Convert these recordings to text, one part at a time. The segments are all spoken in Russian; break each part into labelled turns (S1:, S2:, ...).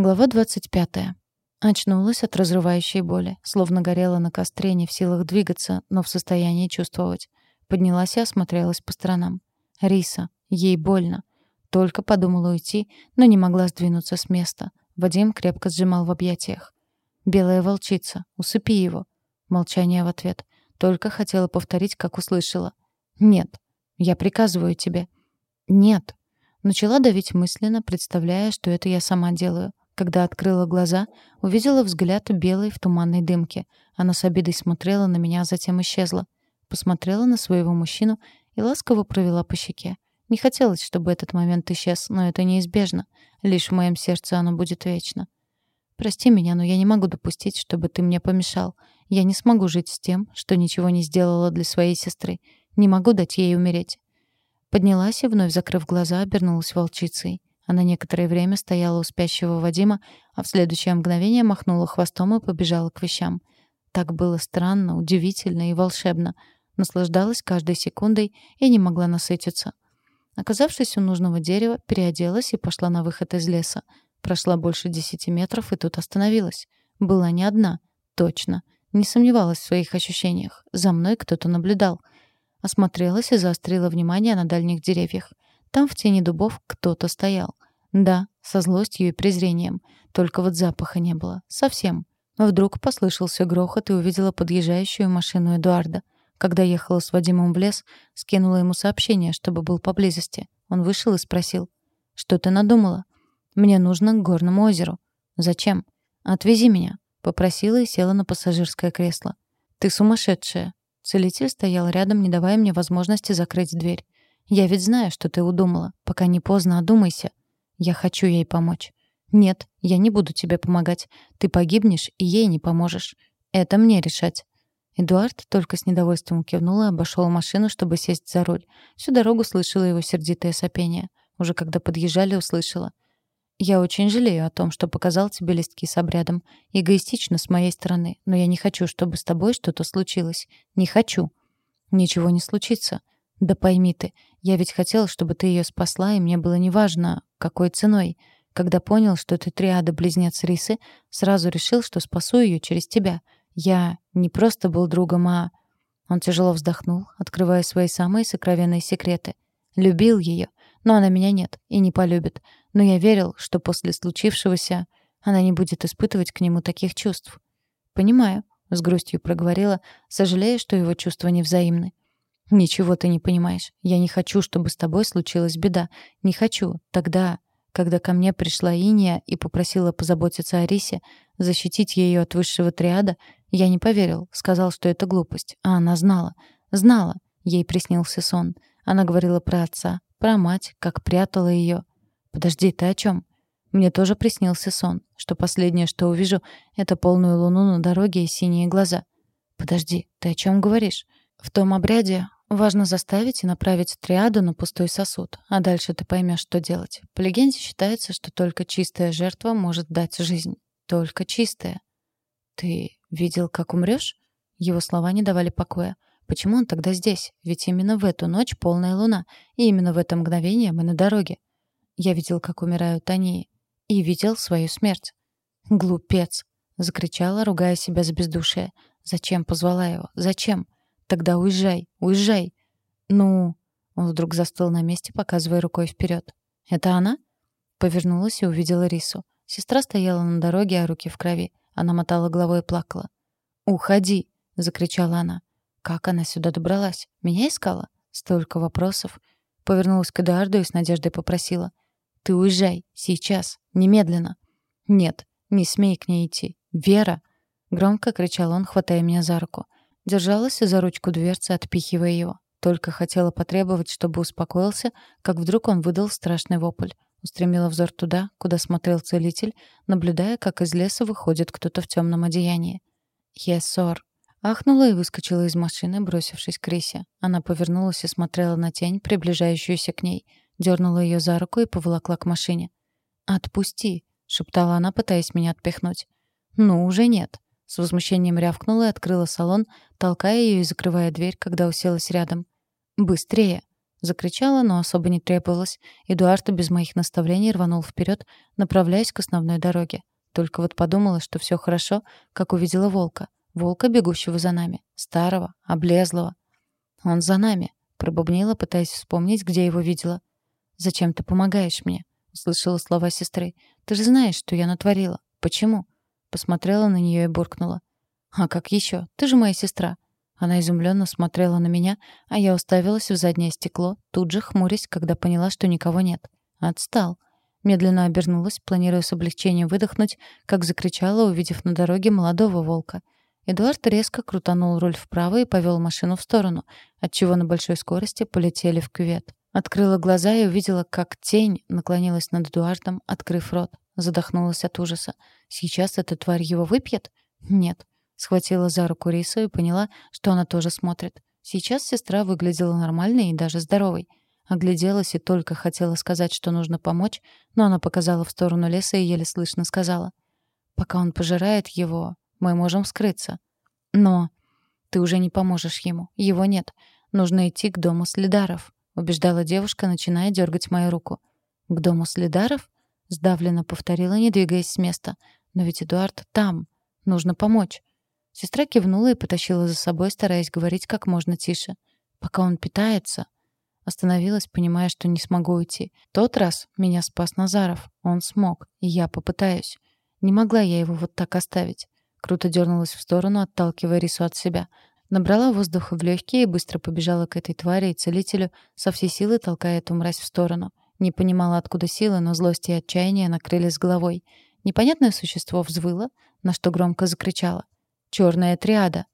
S1: Глава 25. Очнулась от разрывающей боли, словно горела на костре, не в силах двигаться, но в состоянии чувствовать. Поднялась и осмотрелась по сторонам. Риса. Ей больно. Только подумала уйти, но не могла сдвинуться с места. Вадим крепко сжимал в объятиях. «Белая волчица, усыпи его». Молчание в ответ. Только хотела повторить, как услышала. «Нет, я приказываю тебе». «Нет». Начала давить мысленно, представляя, что это я сама делаю. Когда открыла глаза, увидела взгляд белой в туманной дымке. Она с обидой смотрела на меня, а затем исчезла. Посмотрела на своего мужчину и ласково провела по щеке. Не хотелось, чтобы этот момент исчез, но это неизбежно. Лишь в моем сердце оно будет вечно. Прости меня, но я не могу допустить, чтобы ты мне помешал. Я не смогу жить с тем, что ничего не сделала для своей сестры. Не могу дать ей умереть. Поднялась и, вновь закрыв глаза, обернулась волчицей. Она некоторое время стояла у спящего Вадима, а в следующее мгновение махнула хвостом и побежала к вещам. Так было странно, удивительно и волшебно. Наслаждалась каждой секундой и не могла насытиться. Оказавшись у нужного дерева, переоделась и пошла на выход из леса. Прошла больше десяти метров и тут остановилась. Была не одна. Точно. Не сомневалась в своих ощущениях. За мной кто-то наблюдал. Осмотрелась и заострила внимание на дальних деревьях. Там в тени дубов кто-то стоял. Да, со злостью и презрением. Только вот запаха не было. Совсем. Вдруг послышался грохот и увидела подъезжающую машину Эдуарда. Когда ехала с Вадимом в лес, скинула ему сообщение, чтобы был поблизости. Он вышел и спросил. «Что ты надумала?» «Мне нужно к горному озеру». «Зачем?» «Отвези меня», — попросила и села на пассажирское кресло. «Ты сумасшедшая». Целитель стоял рядом, не давая мне возможности закрыть дверь. Я ведь знаю, что ты удумала. Пока не поздно, одумайся. Я хочу ей помочь. Нет, я не буду тебе помогать. Ты погибнешь, и ей не поможешь. Это мне решать. Эдуард только с недовольством кивнул и обошел машину, чтобы сесть за руль. Всю дорогу слышала его сердитое сопение. Уже когда подъезжали, услышала. «Я очень жалею о том, что показал тебе листки с обрядом. Эгоистично с моей стороны, но я не хочу, чтобы с тобой что-то случилось. Не хочу». «Ничего не случится. Да пойми ты, я ведь хотел, чтобы ты ее спасла, и мне было неважно, какой ценой. Когда понял, что ты триада-близнец Рисы, сразу решил, что спасу ее через тебя. Я не просто был другом, а... Он тяжело вздохнул, открывая свои самые сокровенные секреты. Любил ее, но она меня нет и не полюбит. Но я верил, что после случившегося она не будет испытывать к нему таких чувств. «Понимаю», — с грустью проговорила, сожалея, что его чувства невзаимны. «Ничего ты не понимаешь. Я не хочу, чтобы с тобой случилась беда. Не хочу. Тогда, когда ко мне пришла Иния и попросила позаботиться о Рисе, защитить ее от высшего триада, я не поверил. Сказал, что это глупость. А она знала. Знала. Ей приснился сон. Она говорила про отца, про мать, как прятала ее. «Подожди, ты о чем? Мне тоже приснился сон, что последнее, что увижу, это полную луну на дороге и синие глаза. Подожди, ты о чем говоришь? В том обряде Важно заставить и направить триаду на пустой сосуд, а дальше ты поймешь, что делать. По легенде считается, что только чистая жертва может дать жизнь. Только чистая. Ты видел, как умрешь? Его слова не давали покоя. Почему он тогда здесь? Ведь именно в эту ночь полная луна, и именно в это мгновение мы на дороге. Я видел, как умирают они, и видел свою смерть. «Глупец!» — закричала, ругая себя за бездушие. «Зачем позвала его? Зачем?» Тогда уезжай, уезжай. Ну, он вдруг застыл на месте, показывая рукой вперед. Это она? Повернулась и увидела Рису. Сестра стояла на дороге, а руки в крови. Она мотала головой и плакала. «Уходи!» — закричала она. «Как она сюда добралась? Меня искала?» Столько вопросов. Повернулась к Эдуарду и с надеждой попросила. «Ты уезжай. Сейчас. Немедленно». «Нет, не смей к ней идти. Вера!» Громко кричал он, хватая меня за руку. Держалась за ручку дверцы, отпихивая его. Только хотела потребовать, чтобы успокоился, как вдруг он выдал страшный вопль. Устремила взор туда, куда смотрел целитель, наблюдая, как из леса выходит кто-то в темном одеянии. «Есор!» Ахнула и выскочила из машины, бросившись к Рисе. Она повернулась и смотрела на тень, приближающуюся к ней. Дернула ее за руку и поволокла к машине. «Отпусти!» — шептала она, пытаясь меня отпихнуть. «Ну, уже нет!» С возмущением рявкнула и открыла салон, толкая ее и закрывая дверь, когда уселась рядом. «Быстрее!» Закричала, но особо не требовалось. Эдуард без моих наставлений рванул вперед, направляясь к основной дороге. Только вот подумала, что все хорошо, как увидела волка. Волка, бегущего за нами. Старого, облезлого. «Он за нами», — пробубнила, пытаясь вспомнить, где его видела. «Зачем ты помогаешь мне?» — услышала слова сестры. «Ты же знаешь, что я натворила. Почему?» Посмотрела на нее и буркнула. «А как еще? Ты же моя сестра». Она изумленно смотрела на меня, а я уставилась в заднее стекло, тут же хмурясь, когда поняла, что никого нет. Отстал. Медленно обернулась, планируя с облегчением выдохнуть, как закричала, увидев на дороге молодого волка. Эдуард резко крутанул руль вправо и повел машину в сторону, отчего на большой скорости полетели в кювет. Открыла глаза и увидела, как тень наклонилась над Эдуардом, открыв рот. Задохнулась от ужаса. Сейчас эта тварь его выпьет? Нет. Схватила за руку Рису и поняла, что она тоже смотрит. Сейчас сестра выглядела нормальной и даже здоровой. Огляделась и только хотела сказать, что нужно помочь, но она показала в сторону леса и еле слышно сказала. «Пока он пожирает его, мы можем скрыться. Но ты уже не поможешь ему. Его нет. Нужно идти к дому следаров», — убеждала девушка, начиная дергать мою руку. «К дому следаров?» — сдавленно повторила, не двигаясь с места. «Но ведь Эдуард там. Нужно помочь». Сестра кивнула и потащила за собой, стараясь говорить как можно тише. «Пока он питается...» Остановилась, понимая, что не смогу уйти. Тот раз меня спас Назаров. Он смог, и я попытаюсь. Не могла я его вот так оставить. Круто дернулась в сторону, отталкивая рису от себя. Набрала воздуха в легкие и быстро побежала к этой твари и целителю, со всей силы толкая эту мразь в сторону. Не понимала, откуда силы, но злость и отчаяние накрыли с головой. Непонятное существо взвыло, на что громко закричала. Черная триада.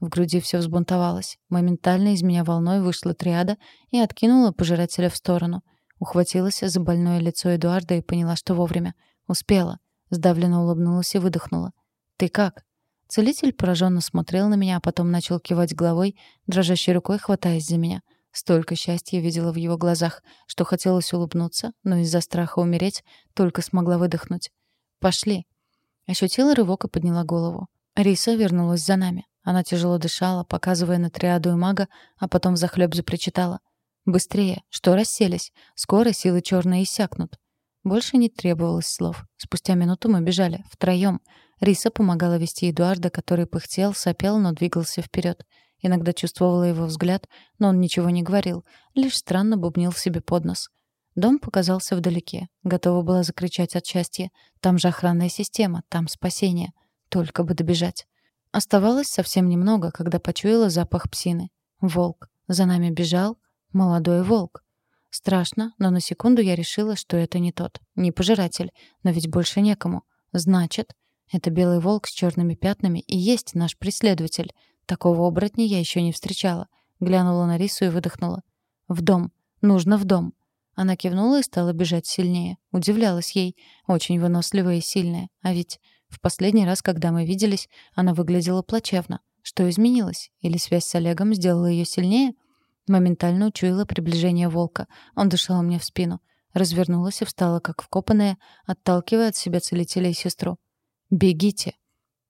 S1: В груди все взбунтовалось. Моментально из меня волной вышла триада и откинула пожирателя в сторону. Ухватилась за больное лицо Эдуарда и поняла, что вовремя. Успела. Сдавленно улыбнулась и выдохнула. «Ты как?» Целитель пораженно смотрел на меня, а потом начал кивать головой, дрожащей рукой хватаясь за меня. Столько счастья видела в его глазах, что хотелось улыбнуться, но из-за страха умереть только смогла выдохнуть. «Пошли». Ощутила рывок и подняла голову. Риса вернулась за нами. Она тяжело дышала, показывая на триаду и мага, а потом захлеб запричитала. «Быстрее! Что расселись? Скоро силы черные иссякнут». Больше не требовалось слов. Спустя минуту мы бежали, втроем. Риса помогала вести Эдуарда, который пыхтел, сопел, но двигался вперед. Иногда чувствовала его взгляд, но он ничего не говорил, лишь странно бубнил себе под нос. Дом показался вдалеке. Готова была закричать от счастья. Там же охранная система, там спасение. Только бы добежать. Оставалось совсем немного, когда почуяла запах псины. Волк. За нами бежал молодой волк. Страшно, но на секунду я решила, что это не тот. Не пожиратель. Но ведь больше некому. Значит, это белый волк с черными пятнами и есть наш преследователь. Такого оборотня я еще не встречала. Глянула на Рису и выдохнула. «В дом. Нужно в дом». Она кивнула и стала бежать сильнее. Удивлялась ей. Очень выносливая и сильная. А ведь в последний раз, когда мы виделись, она выглядела плачевно. Что изменилось? Или связь с Олегом сделала ее сильнее? Моментально учуяла приближение волка. Он дышал мне в спину. Развернулась и встала, как вкопанная, отталкивая от себя целителя и сестру. «Бегите!»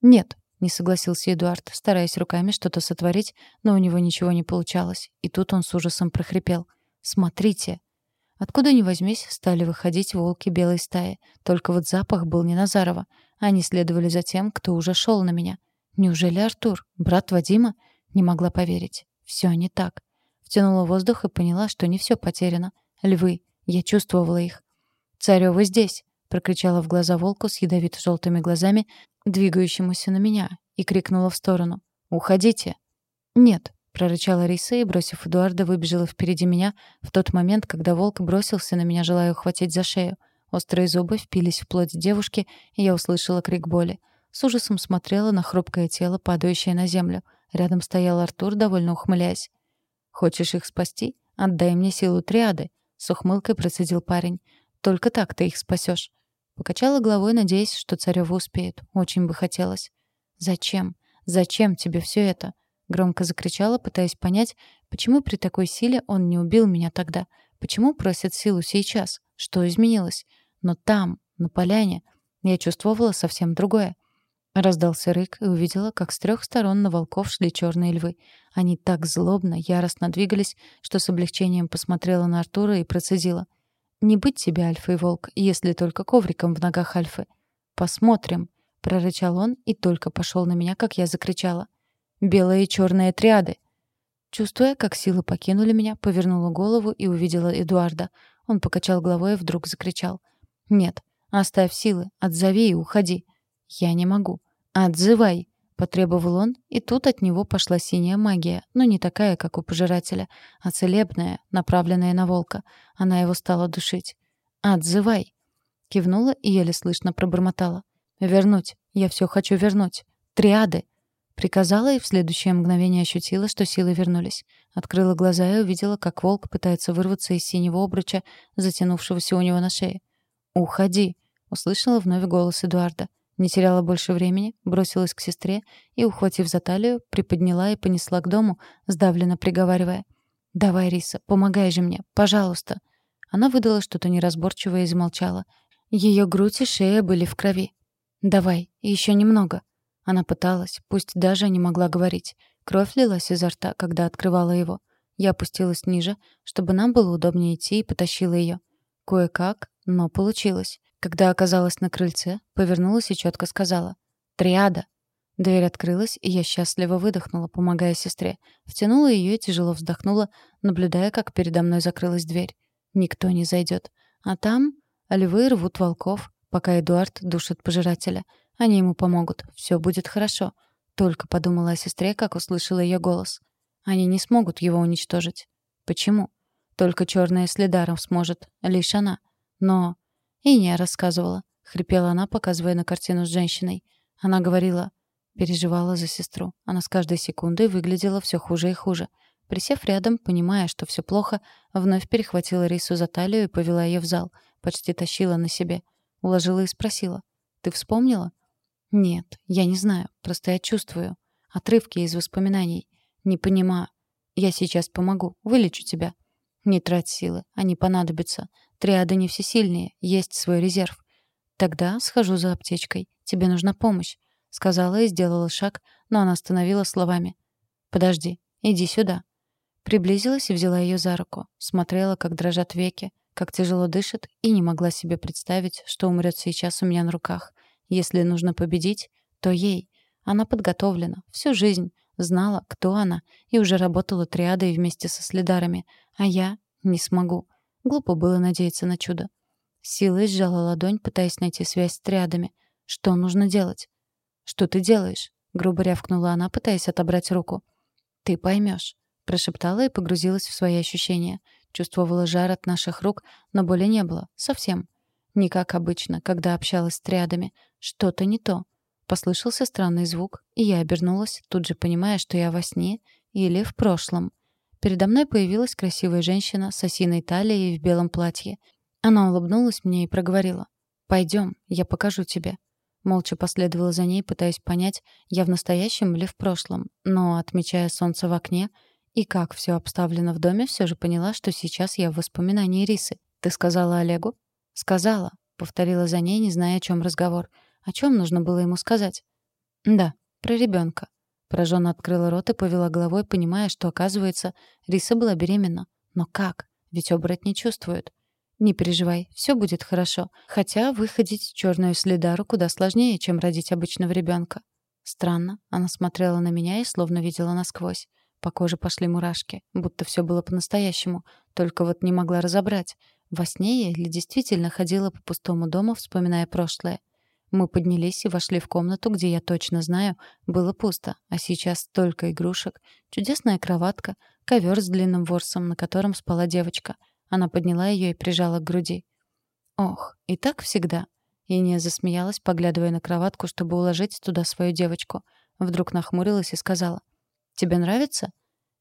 S1: «Нет», — не согласился Эдуард, стараясь руками что-то сотворить, но у него ничего не получалось. И тут он с ужасом прохрипел. «Смотрите!» Откуда ни возьмись, стали выходить волки белой стаи. Только вот запах был не Назарова. Они следовали за тем, кто уже шел на меня. Неужели Артур, брат Вадима? Не могла поверить. Все не так. Втянула воздух и поняла, что не все потеряно. Львы. Я чувствовала их. «Царёва здесь!» — прокричала в глаза волку с ядовито-желтыми глазами, двигающемуся на меня, и крикнула в сторону. «Уходите!» «Нет!» — прорычала Риса и, бросив Эдуарда, выбежала впереди меня в тот момент, когда волк бросился на меня, желая ухватить за шею. Острые зубы впились в плоть девушки, и я услышала крик боли. С ужасом смотрела на хрупкое тело, падающее на землю. Рядом стоял Артур, довольно ухмыляясь. «Хочешь их спасти? Отдай мне силу триады», — с ухмылкой процедил парень. «Только так ты их спасешь». Покачала головой, надеясь, что Царёва успеет. Очень бы хотелось. «Зачем? Зачем тебе все это?» Громко закричала, пытаясь понять, почему при такой силе он не убил меня тогда. Почему просит силу сейчас? Что изменилось? Но там, на поляне, я чувствовала совсем другое. Раздался рык и увидела, как с трех сторон на волков шли черные львы. Они так злобно, яростно двигались, что с облегчением посмотрела на Артура и процедила. «Не быть тебе, Альфа и Волк, если только ковриком в ногах Альфы». «Посмотрим», — прорычал он и только пошел на меня, как я закричала. «Белые и черные триады!» Чувствуя, как силы покинули меня, повернула голову и увидела Эдуарда. Он покачал головой и вдруг закричал. «Нет, оставь силы, отзови и уходи». «Я не могу». «Отзывай!» — потребовал он, и тут от него пошла синяя магия, но не такая, как у пожирателя, а целебная, направленная на волка. Она его стала душить. «Отзывай!» Кивнула и еле слышно пробормотала. «Вернуть! Я все хочу вернуть! Триады!» Приказала и в следующее мгновение ощутила, что силы вернулись. Открыла глаза и увидела, как волк пытается вырваться из синего обруча, затянувшегося у него на шее. «Уходи!» — услышала вновь голос Эдуарда. Не теряла больше времени, бросилась к сестре и, ухватив за талию, приподняла и понесла к дому, сдавленно приговаривая. «Давай, Риса, помогай же мне, пожалуйста!» Она выдала что-то неразборчивое и замолчала. Ее грудь и шея были в крови. «Давай, еще немного!» Она пыталась, пусть даже не могла говорить. Кровь лилась изо рта, когда открывала его. Я опустилась ниже, чтобы нам было удобнее идти, и потащила ее. Кое-как, но получилось. Когда оказалась на крыльце, повернулась и четко сказала «Триада». Дверь открылась, и я счастливо выдохнула, помогая сестре. Втянула ее и тяжело вздохнула, наблюдая, как передо мной закрылась дверь. Никто не зайдет. А там львы рвут волков, пока Эдуард душит пожирателя. Они ему помогут. Все будет хорошо. Только подумала о сестре, как услышала ее голос. Они не смогут его уничтожить. Почему? Только черная следаром сможет. Лишь она. Но... И не рассказывала. Хрипела она, показывая на картину с женщиной. Она говорила... Переживала за сестру. Она с каждой секундой выглядела все хуже и хуже. Присев рядом, понимая, что все плохо, вновь перехватила Рису за талию и повела ее в зал. Почти тащила на себе. Уложила и спросила. «Ты вспомнила?» Нет, я не знаю, просто я чувствую. Отрывки из воспоминаний. Не понимаю. Я сейчас помогу, вылечу тебя. Не трать силы, они понадобятся. Триады не всесильные, есть свой резерв. Тогда схожу за аптечкой. Тебе нужна помощь. Сказала и сделала шаг, но она остановила словами. «Подожди, иди сюда». Приблизилась и взяла ее за руку. Смотрела, как дрожат веки, как тяжело дышит, и не могла себе представить, что умрет сейчас у меня на руках. Если нужно победить, то ей. Она подготовлена, всю жизнь, знала, кто она, и уже работала триадой вместе со следарами. А я не смогу. Глупо было надеяться на чудо. Силой сжала ладонь, пытаясь найти связь с триадами. Что нужно делать? «Что ты делаешь?» — грубо рявкнула она, пытаясь отобрать руку. «Ты поймешь», — прошептала и погрузилась в свои ощущения. Чувствовала жар от наших рук, но боли не было. Совсем. Не как обычно, когда общалась с триадами. Что-то не то. Послышался странный звук, и я обернулась, тут же понимая, что я во сне или в прошлом. Передо мной появилась красивая женщина с осиной талией в белом платье. Она улыбнулась мне и проговорила. «Пойдем, я покажу тебе». Молча последовала за ней, пытаясь понять, я в настоящем или в прошлом. Но, отмечая солнце в окне и как все обставлено в доме, все же поняла, что сейчас я в воспоминании Рисы. «Ты сказала Олегу?» «Сказала», — повторила за ней, не зная, о чем разговор. О чем нужно было ему сказать? «Да, про ребенка. Пораженно открыла рот и повела головой, понимая, что, оказывается, Риса была беременна. Но как? Ведь оборотни чувствуют. «Не переживай, все будет хорошо. Хотя выходить черную следару куда сложнее, чем родить обычного ребенка. Странно. Она смотрела на меня и словно видела насквозь. По коже пошли мурашки, будто все было по-настоящему. Только вот не могла разобрать. Во сне я или действительно ходила по пустому дому, вспоминая прошлое? Мы поднялись и вошли в комнату, где, я точно знаю, было пусто, а сейчас столько игрушек. Чудесная кроватка, ковер с длинным ворсом, на котором спала девочка. Она подняла ее и прижала к груди. Ох, и так всегда. Иния засмеялась, поглядывая на кроватку, чтобы уложить туда свою девочку. Вдруг нахмурилась и сказала. «Тебе нравится?»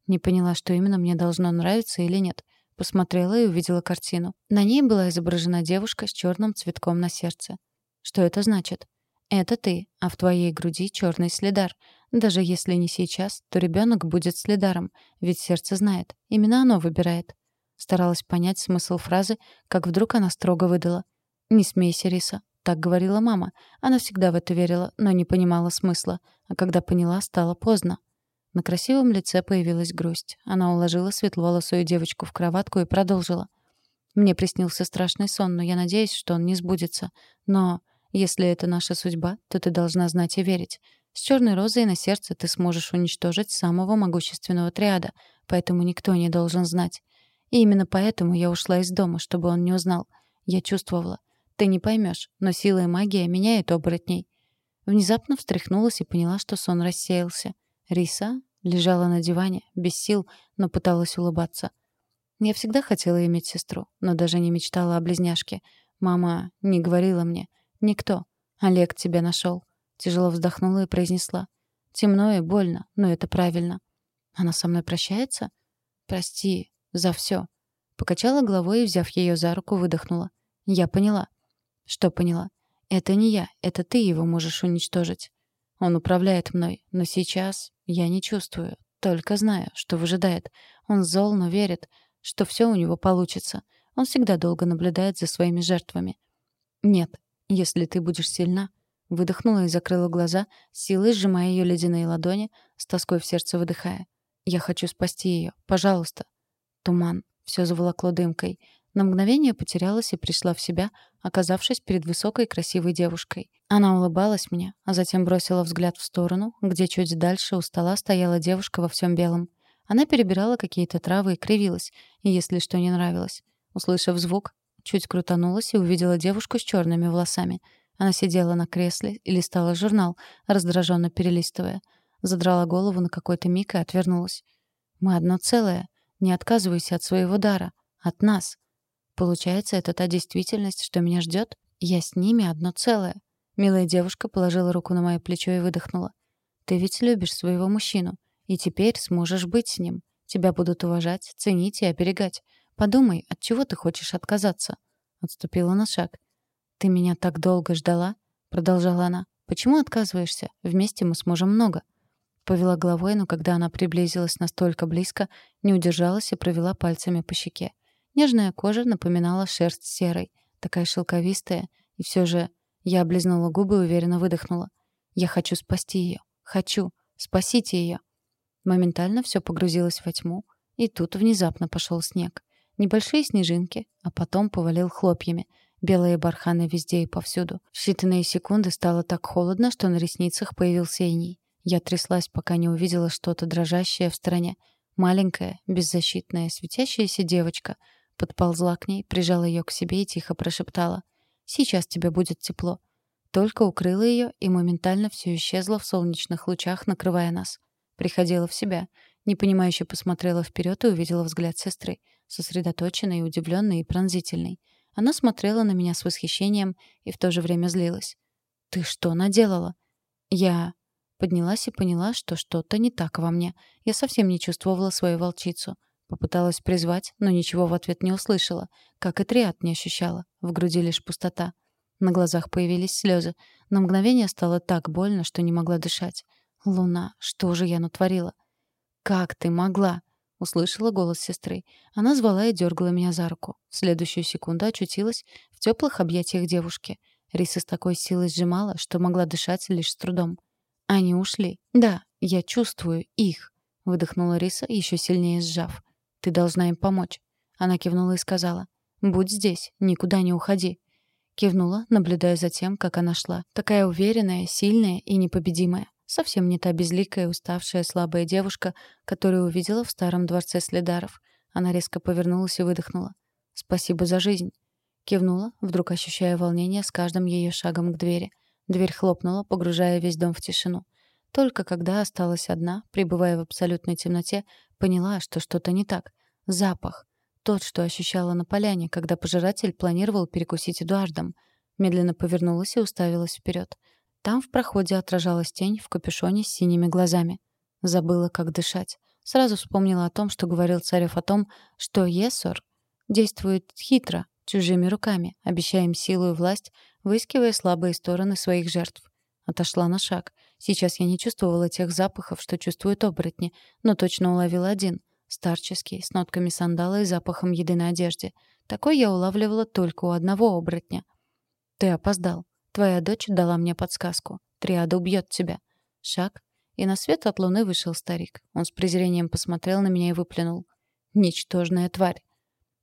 S1: Не поняла, что именно мне должно нравиться или нет. Посмотрела и увидела картину. На ней была изображена девушка с черным цветком на сердце. Что это значит? Это ты, а в твоей груди черный следар. Даже если не сейчас, то ребенок будет следаром, ведь сердце знает. Именно оно выбирает. Старалась понять смысл фразы, как вдруг она строго выдала. «Не смейся, Риса. так говорила мама. Она всегда в это верила, но не понимала смысла. А когда поняла, стало поздно. На красивом лице появилась грусть. Она уложила светловолосую девочку в кроватку и продолжила. «Мне приснился страшный сон, но я надеюсь, что он не сбудется. Но если это наша судьба, то ты должна знать и верить. С черной розой на сердце ты сможешь уничтожить самого могущественного триада, поэтому никто не должен знать. И именно поэтому я ушла из дома, чтобы он не узнал. Я чувствовала. Ты не поймешь, но сила и магия меняют оборотней. Внезапно встряхнулась и поняла, что сон рассеялся. Риса лежала на диване, без сил, но пыталась улыбаться. Я всегда хотела иметь сестру, но даже не мечтала о близняшке. Мама не говорила мне. Никто. Олег тебя нашел. Тяжело вздохнула и произнесла. Темно и больно, но это правильно. Она со мной прощается? Прости за все. Покачала головой и, взяв ее за руку, выдохнула. Я поняла. Что поняла? Это не я, это ты его можешь уничтожить. Он управляет мной, но сейчас я не чувствую, только знаю, что выжидает. Он зол, но верит, что все у него получится. Он всегда долго наблюдает за своими жертвами. Нет, если ты будешь сильна, выдохнула и закрыла глаза, силой сжимая ее ледяные ладони, с тоской в сердце выдыхая. Я хочу спасти ее, пожалуйста. Туман. Все заволокло дымкой. На мгновение потерялась и пришла в себя, оказавшись перед высокой красивой девушкой. Она улыбалась мне, а затем бросила взгляд в сторону, где чуть дальше у стола стояла девушка во всем белом. Она перебирала какие-то травы и кривилась, если что не нравилось. Услышав звук, чуть крутанулась и увидела девушку с черными волосами. Она сидела на кресле и листала журнал, раздраженно перелистывая. Задрала голову на какой-то миг и отвернулась. «Мы одно целое. Не отказывайся от своего дара. От нас. Получается, это та действительность, что меня ждет? Я с ними одно целое. Милая девушка положила руку на мое плечо и выдохнула. Ты ведь любишь своего мужчину. И теперь сможешь быть с ним. Тебя будут уважать, ценить и оберегать. Подумай, от чего ты хочешь отказаться?» Отступила на шаг. «Ты меня так долго ждала?» Продолжала она. «Почему отказываешься? Вместе мы сможем много». Повела головой, но когда она приблизилась настолько близко, не удержалась и провела пальцами по щеке. Нежная кожа напоминала шерсть серой, такая шелковистая, и все же я облизнула губы и уверенно выдохнула. «Я хочу спасти ее. Хочу. Спасите ее». Моментально все погрузилось во тьму, и тут внезапно пошел снег. Небольшие снежинки, а потом повалил хлопьями. Белые барханы везде и повсюду. В считанные секунды стало так холодно, что на ресницах появился иней. Я тряслась, пока не увидела что-то дрожащее в стороне. Маленькая, беззащитная, светящаяся девочка. Подползла к ней, прижала ее к себе и тихо прошептала. «Сейчас тебе будет тепло». Только укрыла ее, и моментально все исчезло в солнечных лучах, накрывая нас. Приходила в себя. Непонимающе посмотрела вперед и увидела взгляд сестры. Сосредоточенный, удивленный и пронзительный. Она смотрела на меня с восхищением и в то же время злилась. «Ты что наделала?» «Я...» Поднялась и поняла, что что-то не так во мне. Я совсем не чувствовала свою волчицу. Попыталась призвать, но ничего в ответ не услышала. Как и триад не ощущала. В груди лишь пустота. На глазах появились слезы. На мгновение стало так больно, что не могла дышать. «Луна, что же я натворила?» «Как ты могла?» — услышала голос сестры. Она звала и дергала меня за руку. В следующую секунду очутилась в теплых объятиях девушки. Риса с такой силой сжимала, что могла дышать лишь с трудом. Они ушли. Да, я чувствую их, выдохнула Риса, еще сильнее сжав. Ты должна им помочь. Она кивнула и сказала: "Будь здесь, никуда не уходи". Кивнула, наблюдая за тем, как она шла. Такая уверенная, сильная и непобедимая. Совсем не та безликая, уставшая, слабая девушка, которую увидела в старом дворце Следаров. Она резко повернулась и выдохнула. «Спасибо за жизнь». Кивнула, вдруг ощущая волнение с каждым ее шагом к двери. Дверь хлопнула, погружая весь дом в тишину. Только когда осталась одна, пребывая в абсолютной темноте, поняла, что что-то не так. Запах. Тот, что ощущала на поляне, когда пожиратель планировал перекусить Эдуардом. Медленно повернулась и уставилась вперед. Там в проходе отражалась тень в капюшоне с синими глазами. Забыла, как дышать. Сразу вспомнила о том, что говорил Царев о том, что Есор действует хитро, чужими руками, обещая им силу и власть, выискивая слабые стороны своих жертв. Отошла на шаг. Сейчас я не чувствовала тех запахов, что чувствуют оборотни, но точно уловила один — старческий, с нотками сандала и запахом еды на одежде. Такой я улавливала только у одного оборотня. «Ты опоздал», Твоя дочь дала мне подсказку. Триада убьет тебя. Шаг, и на свет от луны вышел старик. Он с презрением посмотрел на меня и выплюнул. Ничтожная тварь.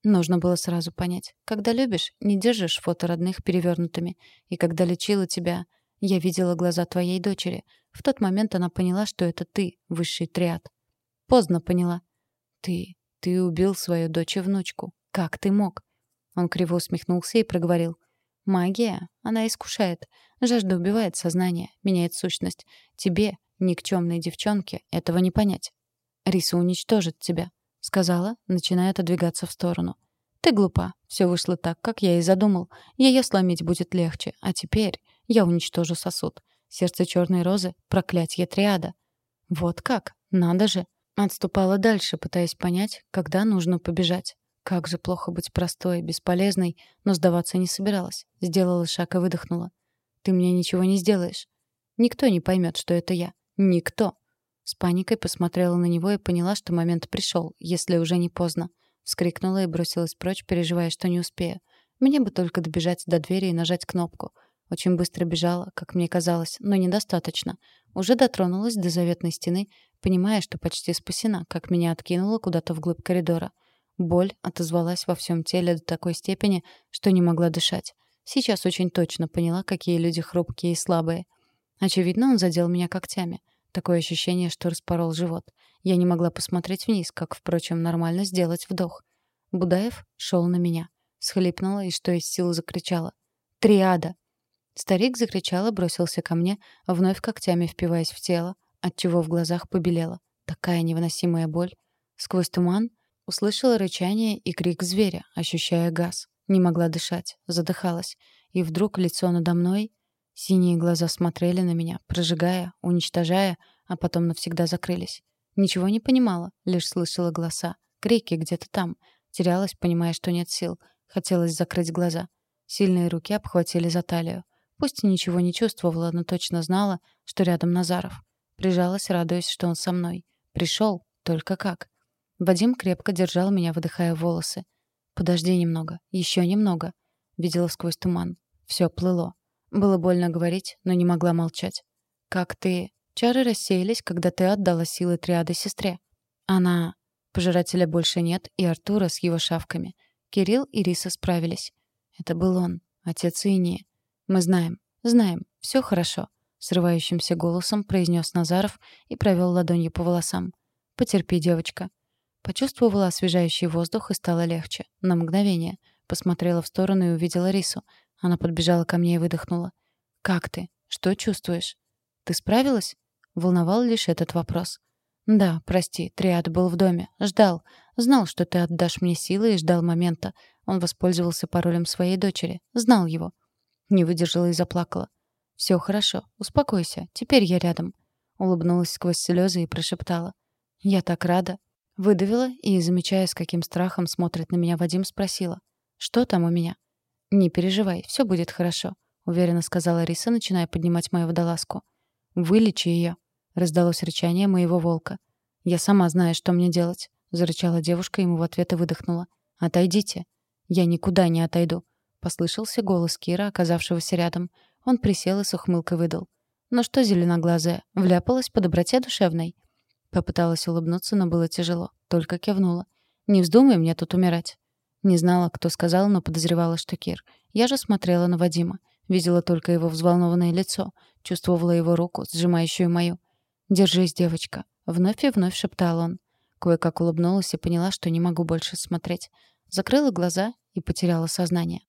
S1: Нужно было сразу понять. Когда любишь, не держишь фото родных перевернутыми. И когда лечила тебя, я видела глаза твоей дочери. В тот момент она поняла, что это ты, высший триад. Поздно поняла. Ты, ты убил свою дочь и внучку. Как ты мог? Он криво усмехнулся и проговорил. Магия, она искушает. Жажда убивает сознание, меняет сущность. Тебе, никчемной девчонке, этого не понять. Риса уничтожит тебя сказала, начиная отодвигаться в сторону. Ты глупа. Все вышло так, как я и задумал. Ее сломить будет легче. А теперь я уничтожу сосуд. Сердце черной розы — проклятье триада. Вот как? Надо же. Отступала дальше, пытаясь понять, когда нужно побежать. Как же плохо быть простой, бесполезной, но сдаваться не собиралась. Сделала шаг и выдохнула. Ты мне ничего не сделаешь. Никто не поймет, что это я. Никто. С паникой посмотрела на него и поняла, что момент пришел, если уже не поздно. Вскрикнула и бросилась прочь, переживая, что не успею. Мне бы только добежать до двери и нажать кнопку. Очень быстро бежала, как мне казалось, но недостаточно. Уже дотронулась до заветной стены, понимая, что почти спасена, как меня откинуло куда-то вглубь коридора. Боль отозвалась во всем теле до такой степени, что не могла дышать. Сейчас очень точно поняла, какие люди хрупкие и слабые. Очевидно, он задел меня когтями. Такое ощущение, что распорол живот. Я не могла посмотреть вниз, как, впрочем, нормально сделать вдох. Будаев шел на меня. Схлипнула и что из сил закричала. «Триада!» Старик закричал и бросился ко мне, вновь когтями впиваясь в тело, отчего в глазах побелело. Такая невыносимая боль. Сквозь туман услышала рычание и крик зверя, ощущая газ. Не могла дышать, задыхалась. И вдруг лицо надо мной Синие глаза смотрели на меня, прожигая, уничтожая, а потом навсегда закрылись. Ничего не понимала, лишь слышала голоса, крики где-то там. Терялась, понимая, что нет сил. Хотелось закрыть глаза. Сильные руки обхватили за талию. Пусть ничего не чувствовала, но точно знала, что рядом Назаров. Прижалась, радуясь, что он со мной. Пришел, только как. Вадим крепко держал меня, выдыхая волосы. «Подожди немного, еще немного». Видела сквозь туман. Все плыло. Было больно говорить, но не могла молчать. «Как ты...» Чары рассеялись, когда ты отдала силы триады сестре. Она... Пожирателя больше нет, и Артура с его шавками. Кирилл и Риса справились. Это был он, отец Инии. Мы знаем, знаем, все хорошо. Срывающимся голосом произнес Назаров и провел ладонью по волосам. «Потерпи, девочка». Почувствовала освежающий воздух и стало легче. На мгновение. Посмотрела в сторону и увидела Рису. Она подбежала ко мне и выдохнула. «Как ты? Что чувствуешь? Ты справилась?» Волновал лишь этот вопрос. «Да, прости, Триад был в доме. Ждал. Знал, что ты отдашь мне силы и ждал момента. Он воспользовался паролем своей дочери. Знал его». Не выдержала и заплакала. «Все хорошо. Успокойся. Теперь я рядом». Улыбнулась сквозь слезы и прошептала. «Я так рада». Выдавила и, замечая, с каким страхом смотрит на меня Вадим, спросила. «Что там у меня?» «Не переживай, все будет хорошо», — уверенно сказала Риса, начиная поднимать мою водолазку. «Вылечи ее», — раздалось рычание моего волка. «Я сама знаю, что мне делать», — зарычала девушка ему в ответ и выдохнула. «Отойдите». «Я никуда не отойду», — послышался голос Кира, оказавшегося рядом. Он присел и с ухмылкой выдал. «Ну что, зеленоглазая, вляпалась по доброте душевной?» Попыталась улыбнуться, но было тяжело. Только кивнула. «Не вздумай мне тут умирать». Не знала, кто сказал, но подозревала, что Кир. Я же смотрела на Вадима. Видела только его взволнованное лицо. Чувствовала его руку, сжимающую мою. «Держись, девочка», — вновь и вновь шептал он. Кое-как улыбнулась и поняла, что не могу больше смотреть. Закрыла глаза и потеряла сознание.